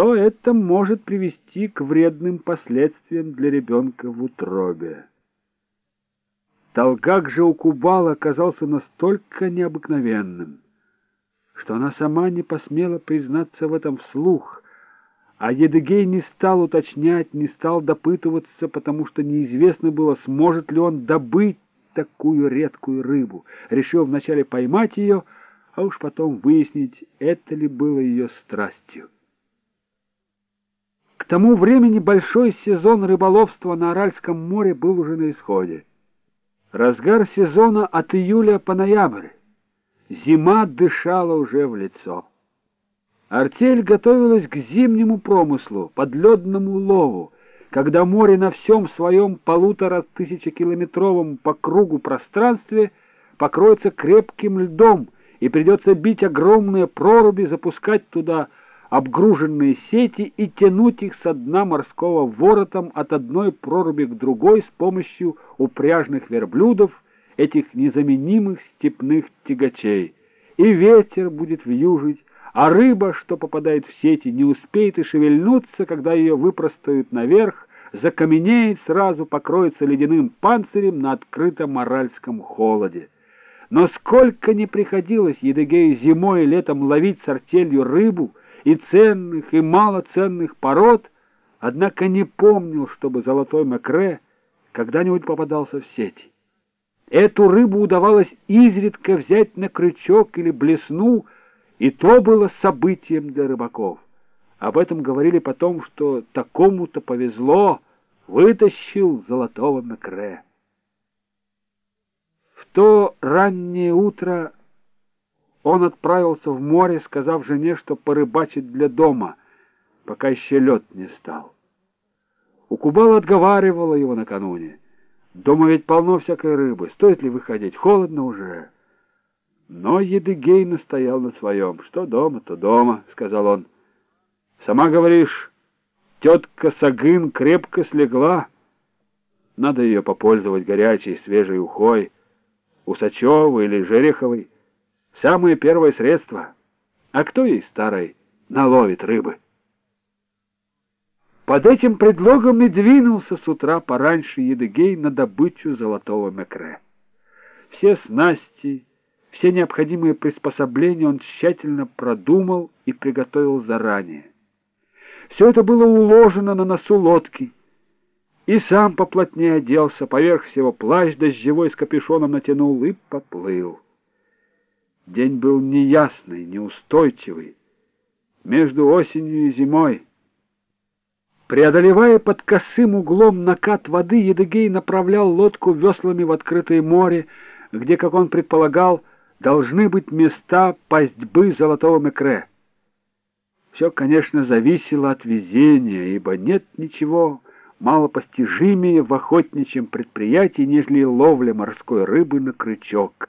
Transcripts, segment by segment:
то это может привести к вредным последствиям для ребенка в утробе. Толгак же у Кубала оказался настолько необыкновенным, что она сама не посмела признаться в этом вслух, а Едыгей не стал уточнять, не стал допытываться, потому что неизвестно было, сможет ли он добыть такую редкую рыбу. Решил вначале поймать ее, а уж потом выяснить, это ли было ее страстью. Тому времени большой сезон рыболовства на Аральском море был уже на исходе. Разгар сезона от июля по ноябрь. Зима дышала уже в лицо. Артель готовилась к зимнему промыслу, подледному лову, когда море на всем своем полутора тысячекилометровом по кругу пространстве покроется крепким льдом, и придется бить огромные проруби, запускать туда обгруженные сети и тянуть их со дна морского воротом от одной проруби к другой с помощью упряжных верблюдов, этих незаменимых степных тягачей. И ветер будет вьюжить, а рыба, что попадает в сети, не успеет и шевельнуться, когда ее выпростают наверх, закаменеет сразу, покроется ледяным панцирем на открытом моральском холоде. Но сколько не приходилось Едыгею зимой и летом ловить с артелью рыбу, и ценных, и малоценных пород, однако не помнил, чтобы золотой макре когда-нибудь попадался в сети. Эту рыбу удавалось изредка взять на крючок или блесну, и то было событием для рыбаков. Об этом говорили потом, что такому-то повезло, вытащил золотого макре. В то раннее утро он отправился в море, сказав жене, что порыбачит для дома, пока еще лед не стал. У Кубала отговаривала его накануне. Дома ведь полно всякой рыбы, стоит ли выходить, холодно уже. Но Едыгей настоял на своем. Что дома, то дома, — сказал он. Сама говоришь, тетка Сагын крепко слегла. Надо ее попользовать горячей, свежей ухой, Усачевой или Жереховой. Самое первое средство. А кто ей старой наловит рыбы? Под этим предлогом и двинулся с утра пораньше Едыгей на добычу золотого мекре. Все снасти, все необходимые приспособления он тщательно продумал и приготовил заранее. Все это было уложено на носу лодки, и сам поплотнее оделся, поверх всего плащ дождевой с капюшоном натянул и поплыл. День был неясный, неустойчивый, между осенью и зимой. Преодолевая под косым углом накат воды, Едыгей направлял лодку веслами в открытое море, где, как он предполагал, должны быть места пастьбы золотого мекре. Все, конечно, зависело от везения, ибо нет ничего малопостижимее в охотничьем предприятии, нежели ловля морской рыбы на крючок.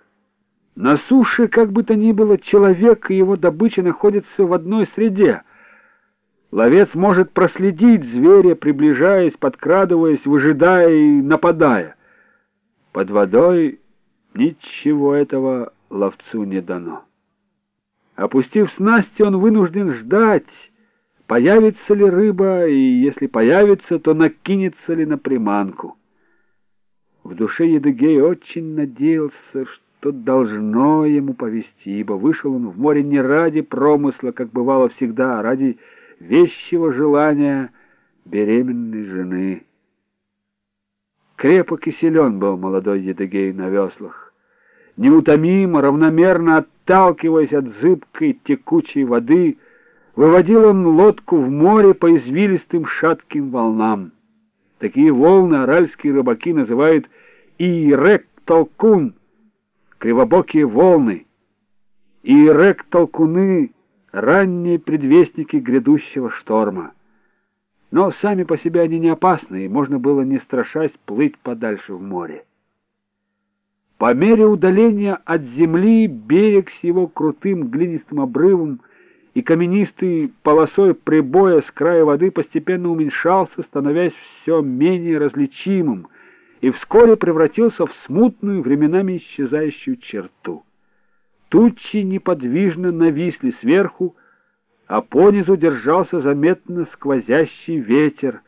На суше, как бы то ни было, человек и его добыча находятся в одной среде. Ловец может проследить зверя, приближаясь, подкрадываясь, выжидая и нападая. Под водой ничего этого ловцу не дано. Опустив снасти, он вынужден ждать, появится ли рыба, и если появится, то накинется ли на приманку. В душе Едыгей очень надеялся, что что должно ему повести, ибо вышел он в море не ради промысла, как бывало всегда, а ради вещего желания беременной жены. Крепок и силен был молодой Едыгей на веслах. Неутомимо, равномерно отталкиваясь от зыбкой текучей воды, выводил он лодку в море по извилистым шатким волнам. Такие волны аральские рыбаки называют «иерек-толкун», кривобокие волны и рек-толкуны — ранние предвестники грядущего шторма. Но сами по себе они не опасны, и можно было, не страшась, плыть подальше в море. По мере удаления от земли берег с его крутым глинистым обрывом и каменистой полосой прибоя с края воды постепенно уменьшался, становясь все менее различимым — и вскоре превратился в смутную, временами исчезающую черту. Тучи неподвижно нависли сверху, а понизу держался заметно сквозящий ветер,